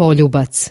Poljubac.